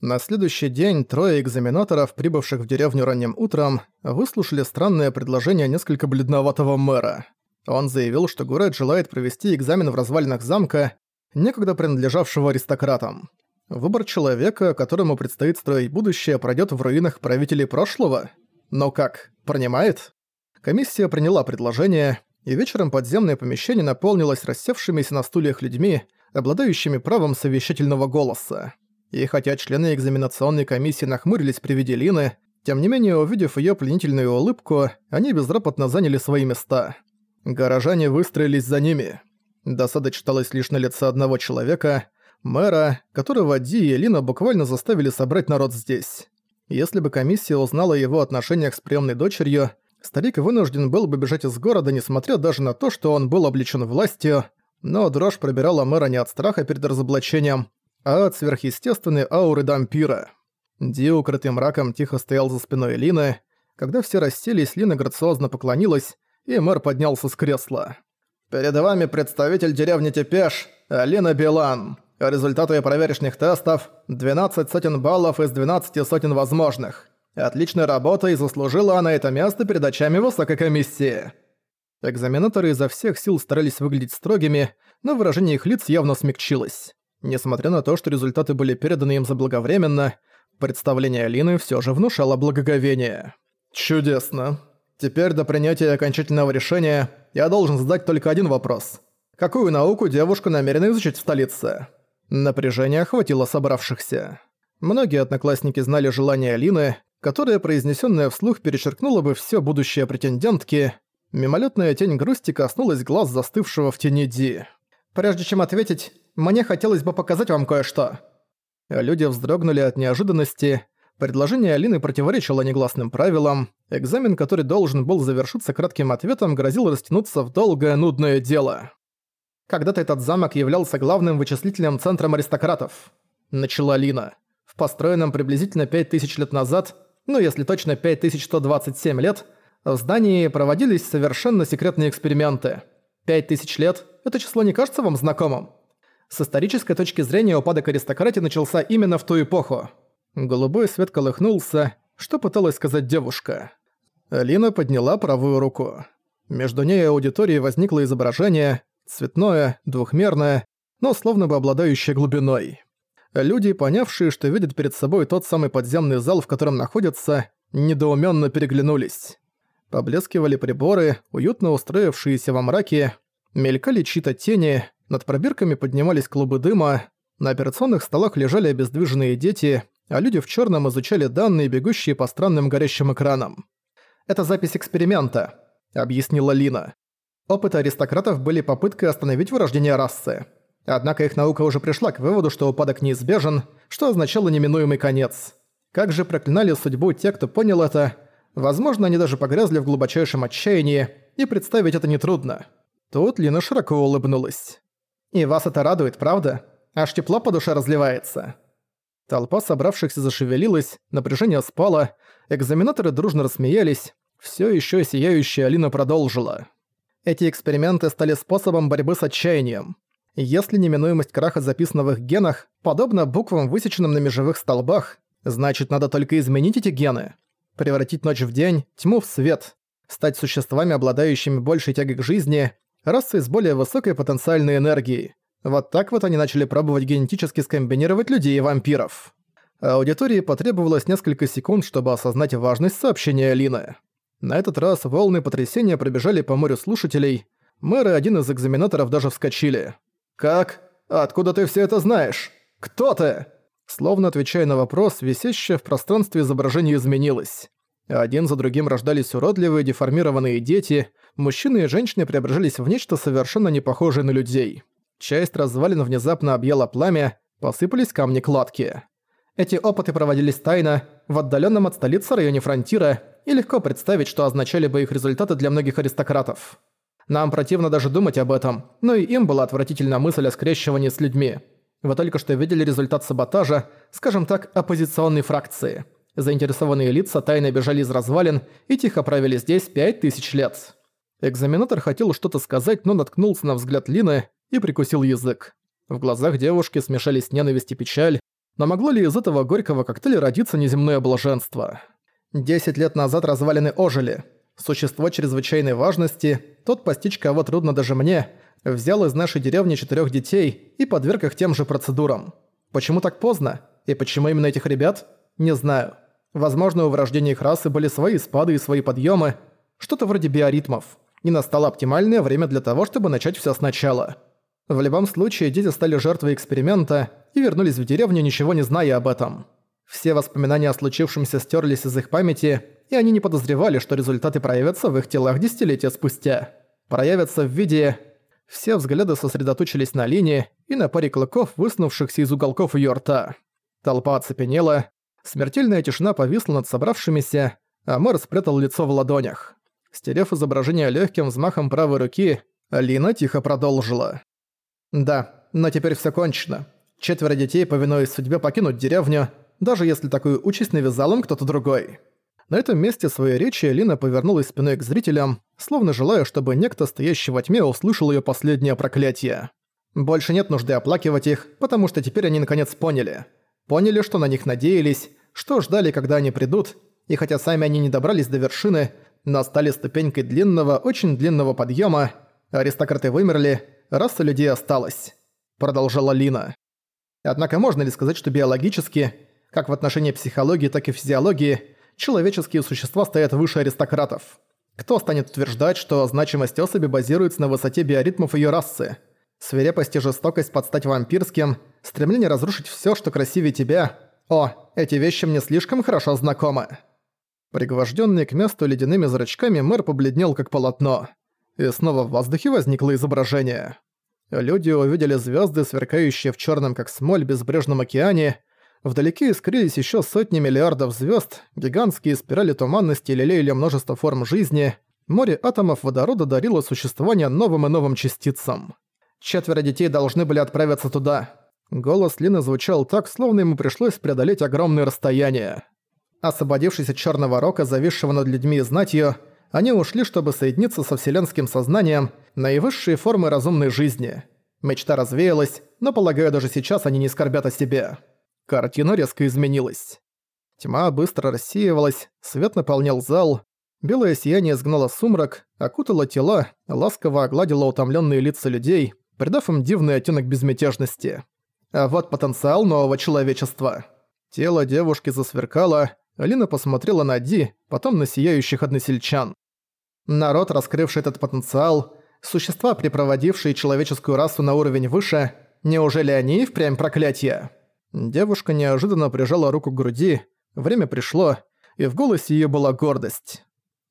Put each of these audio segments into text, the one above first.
На следующий день трое экзаменаторов, прибывших в деревню ранним утром, выслушали странное предложение несколько бледноватого мэра. Он заявил, что Гурет желает провести экзамен в развалинах замка, некогда принадлежавшего аристократам. Выбор человека, которому предстоит строить будущее, пройдет в руинах правителей прошлого? Но как, принимает? Комиссия приняла предложение, и вечером подземное помещение наполнилось рассевшимися на стульях людьми, обладающими правом совещательного голоса. И хотя члены экзаменационной комиссии нахмурились при виде Лины, тем не менее, увидев её пленительную улыбку, они безропотно заняли свои места. Горожане выстроились за ними. Досада читалась лишь на лице одного человека, мэра, которого Ди и Лина буквально заставили собрать народ здесь. Если бы комиссия узнала о его отношениях с приемной дочерью, старик вынужден был бы бежать из города, несмотря даже на то, что он был облечен властью, но дрожь пробирала мэра не от страха перед разоблачением, а от сверхъестественной ауры дампира. Ди, укрытый мраком, тихо стоял за спиной Лины. Когда все расселись, Лина грациозно поклонилась, и мэр поднялся с кресла. «Перед вами представитель деревни Тепеш, Алина Билан. Результаты проверочных тестов – 12 сотен баллов из 12 сотен возможных. Отличная работа и заслужила она это место перед очами высокой комиссии». Экзаменаторы изо всех сил старались выглядеть строгими, но выражение их лиц явно смягчилось. Несмотря на то, что результаты были переданы им заблаговременно, представление Алины все же внушало благоговение. «Чудесно. Теперь до принятия окончательного решения я должен задать только один вопрос. Какую науку девушка намерена изучить в столице?» Напряжение охватило собравшихся. Многие одноклассники знали желание Алины, которое, произнесенное вслух, перечеркнуло бы все будущее претендентки. Мимолетная тень грусти коснулась глаз застывшего в тени Ди. «Прежде чем ответить, мне хотелось бы показать вам кое-что». Люди вздрогнули от неожиданности. Предложение Алины противоречило негласным правилам. Экзамен, который должен был завершиться кратким ответом, грозил растянуться в долгое нудное дело. Когда-то этот замок являлся главным вычислительным центром аристократов. Начала Алина. В построенном приблизительно 5000 лет назад, ну если точно 5127 лет, в здании проводились совершенно секретные эксперименты. 5000 лет – это число не кажется вам знакомым? С исторической точки зрения упадок аристократии начался именно в ту эпоху. Голубой свет колыхнулся, что пыталась сказать девушка. Алина подняла правую руку. Между ней и аудиторией возникло изображение, цветное, двухмерное, но словно бы обладающее глубиной. Люди, понявшие, что видят перед собой тот самый подземный зал, в котором находятся, недоуменно переглянулись. Поблескивали приборы, уютно устроившиеся во мраке, мелькали чьи-то тени, над пробирками поднимались клубы дыма, на операционных столах лежали обездвиженные дети, а люди в черном изучали данные, бегущие по странным горящим экранам. «Это запись эксперимента», — объяснила Лина. Опыты аристократов были попыткой остановить вырождение расы. Однако их наука уже пришла к выводу, что упадок неизбежен, что означало неминуемый конец. Как же проклинали судьбу те, кто понял это, возможно, они даже погрязли в глубочайшем отчаянии, и представить это нетрудно. Тут Лина широко улыбнулась. И вас это радует, правда? Аж тепло по душе разливается». Толпа собравшихся зашевелилась, напряжение спало, экзаменаторы дружно рассмеялись, все еще сияющая Алина продолжила. Эти эксперименты стали способом борьбы с отчаянием. Если неминуемость краха записана в их генах, подобно буквам, высеченным на межевых столбах, значит надо только изменить эти гены. Превратить ночь в день, тьму в свет, стать существами, обладающими большей тягой к жизни, расы с более высокой потенциальной энергией. Вот так вот они начали пробовать генетически скомбинировать людей и вампиров. Аудитории потребовалось несколько секунд, чтобы осознать важность сообщения Алины. На этот раз волны потрясения пробежали по морю слушателей. Мэр и один из экзаменаторов даже вскочили. «Как? Откуда ты все это знаешь? Кто ты?» Словно отвечая на вопрос, висящее в пространстве изображение изменилось. Один за другим рождались уродливые, деформированные дети, мужчины и женщины преображались в нечто совершенно не похожее на людей. Часть развалин внезапно объяла пламя, посыпались камни-кладки. Эти опыты проводились тайно, в отдаленном от столицы районе фронтира, и легко представить, что означали бы их результаты для многих аристократов. Нам противно даже думать об этом, но и им была отвратительна мысль о скрещивании с людьми. Вы только что видели результат саботажа, скажем так, оппозиционной фракции. Заинтересованные лица тайно бежали из развалин и тихо правили здесь пять тысяч лет. Экзаменатор хотел что-то сказать, но наткнулся на взгляд Лины и прикусил язык. В глазах девушки смешались ненависть и печаль, Но могло ли из этого горького коктейля родиться неземное блаженство? Десять лет назад развалины ожили. Существо чрезвычайной важности, тот постичь кого трудно даже мне, взял из нашей деревни четырех детей и подверг их тем же процедурам. Почему так поздно? И почему именно этих ребят? Не знаю. Возможно, у врождения их расы были свои спады и свои подъемы, что-то вроде биоритмов. И настало оптимальное время для того, чтобы начать все сначала. В любом случае, дети стали жертвой эксперимента и вернулись в деревню, ничего не зная об этом. Все воспоминания о случившемся стерлись из их памяти, и они не подозревали, что результаты проявятся в их телах десятилетия спустя. Проявятся в виде... Все взгляды сосредоточились на линии и на паре клыков, высунувшихся из уголков её рта. Толпа оцепенела, смертельная тишина повисла над собравшимися, а мэр спрятал лицо в ладонях. Стерев изображение легким взмахом правой руки, Алина тихо продолжила. «Да, но теперь все кончено. Четверо детей, повинуясь судьбе, покинут деревню, даже если такую участь навязал им кто-то другой». На этом месте своей речи Лина повернулась спиной к зрителям, словно желая, чтобы некто, стоящий во тьме, услышал ее последнее проклятие. Больше нет нужды оплакивать их, потому что теперь они наконец поняли. Поняли, что на них надеялись, что ждали, когда они придут, и хотя сами они не добрались до вершины, но стали ступенькой длинного, очень длинного подъема, аристократы вымерли, раса людей осталась. Продолжала Лина. Однако можно ли сказать, что биологически, как в отношении психологии, так и физиологии, человеческие существа стоят выше аристократов? Кто станет утверждать, что значимость особи базируется на высоте биоритмов ее расы? Свирепость и жестокость под стать вампирским, стремление разрушить все, что красивее тебя. О, эти вещи мне слишком хорошо знакомы. Пригвожденный к месту ледяными зрачками, мэр побледнел как полотно. И снова в воздухе возникло изображение. Люди увидели звезды, сверкающие в черном как смоль безбрежном океане. Вдалеке искрились еще сотни миллиардов звезд, гигантские спирали туманности лелеяли множество форм жизни. Море атомов водорода дарило существование новым и новым частицам. Четверо детей должны были отправиться туда. Голос Лины звучал так, словно ему пришлось преодолеть огромные расстояния. Освободившись от черного рока, зависшего над людьми и знатью, они ушли, чтобы соединиться со вселенским сознанием, наивысшие формы разумной жизни. Мечта развеялась, но, полагаю, даже сейчас они не скорбят о себе. Картина резко изменилась. Тьма быстро рассеивалась, свет наполнял зал, белое сияние сгнало сумрак, окутало тела, ласково огладило утомленные лица людей, придав им дивный оттенок безмятежности. А вот потенциал нового человечества. Тело девушки засверкало, Алина посмотрела на Ди, потом на сияющих односельчан. Народ, раскрывший этот потенциал, существа, припроводившие человеческую расу на уровень выше, неужели они впрямь проклятие? Девушка неожиданно прижала руку к груди, время пришло, и в голосе её была гордость.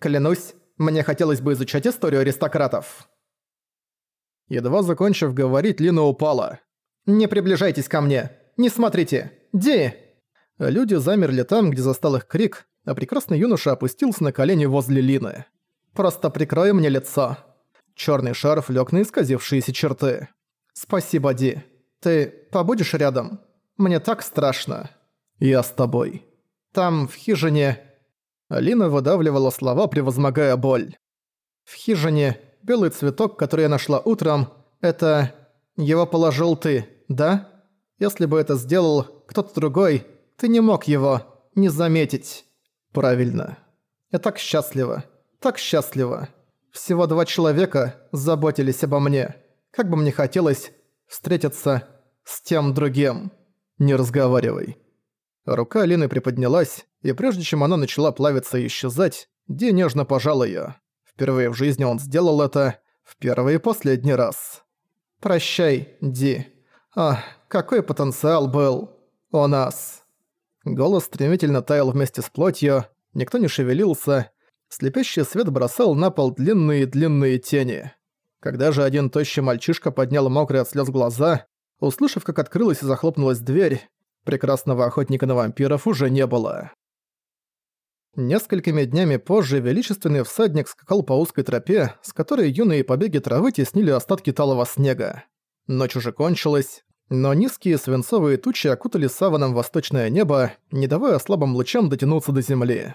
«Клянусь, мне хотелось бы изучать историю аристократов». Едва закончив говорить, Лина упала. «Не приближайтесь ко мне! Не смотрите! Ди!» Люди замерли там, где застал их крик, а прекрасный юноша опустился на колени возле Лины. «Просто прикрой мне лицо». Чёрный шарф лёг на исказившиеся черты. «Спасибо, Ди. Ты побудешь рядом? Мне так страшно». «Я с тобой». «Там, в хижине...» Алина выдавливала слова, превозмогая боль. «В хижине белый цветок, который я нашла утром, это... Его положил ты, да? Если бы это сделал кто-то другой, ты не мог его не заметить. Правильно. Я так счастлива. Так счастлива. Всего два человека заботились обо мне. Как бы мне хотелось встретиться с тем другим. Не разговаривай. Рука Лины приподнялась, и прежде чем она начала плавиться и исчезать, Ди нежно пожал её. Впервые в жизни он сделал это, в первый и последний раз. «Прощай, Ди. Ах, какой потенциал был у нас!» Голос стремительно таял вместе с плотью, никто не шевелился, слепящий свет бросал на пол длинные-длинные тени. Когда же один тощий мальчишка поднял мокрые от слез глаза, услышав, как открылась и захлопнулась дверь, прекрасного охотника на вампиров уже не было. Несколькими днями позже величественный всадник скакал по узкой тропе, с которой юные побеги травы теснили остатки талого снега. Ночь уже кончилась, но низкие свинцовые тучи окутали саваном восточное небо, не давая слабым лучам дотянуться до земли.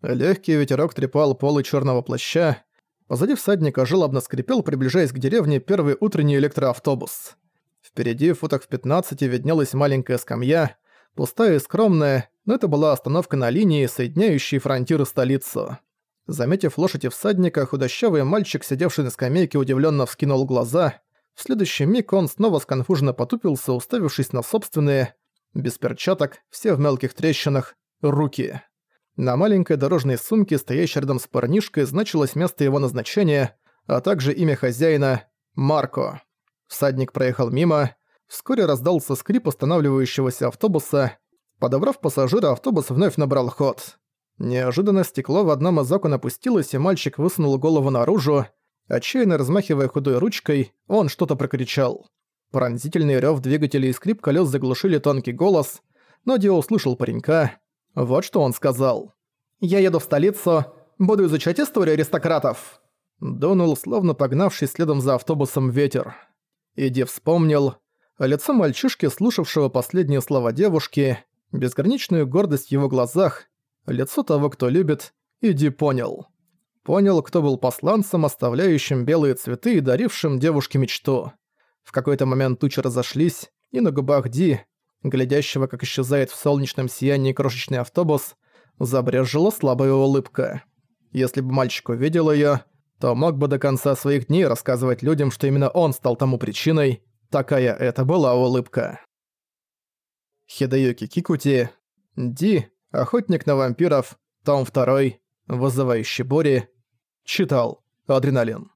Легкий ветерок трепал полы черного плаща. Позади всадника жалобно скрипел, приближаясь к деревне, первый утренний электроавтобус. Впереди, в футах в 15, виднелась маленькая скамья. Пустая и скромная, но это была остановка на линии, соединяющей фронтир и столицу. Заметив лошадь и всадника, худощавый мальчик, сидевший на скамейке, удивленно вскинул глаза. В следующий миг он снова сконфуженно потупился, уставившись на собственные, без перчаток, все в мелких трещинах, руки. На маленькой дорожной сумке, стоящей рядом с парнишкой, значилось место его назначения, а также имя хозяина – Марко. Всадник проехал мимо. Вскоре раздался скрип останавливающегося автобуса. Подобрав пассажира, автобус вновь набрал ход. Неожиданно стекло в одном из окон опустилось, и мальчик высунул голову наружу. Отчаянно размахивая худой ручкой, он что-то прокричал. Пронзительный рёв двигателей и скрип колёс заглушили тонкий голос, но Дио услышал паренька. Вот что он сказал. «Я еду в столицу, буду изучать историю аристократов». Дунул, словно погнавший следом за автобусом ветер. Иди вспомнил. Лицо мальчишки, слушавшего последние слова девушки, безграничную гордость в его глазах, лицо того, кто любит, Иди понял. Понял, кто был посланцем, оставляющим белые цветы и дарившим девушке мечту. В какой-то момент тучи разошлись, и на губах Ди, глядящего, как исчезает в солнечном сиянии крошечный автобус, забрежила слабая улыбка. Если бы мальчик увидел её, то мог бы до конца своих дней рассказывать людям, что именно он стал тому причиной. Такая это была улыбка. Хидеюки Кикути, Ди, Охотник на вампиров, том 2, Вызывающий Бори, читал Адреналин.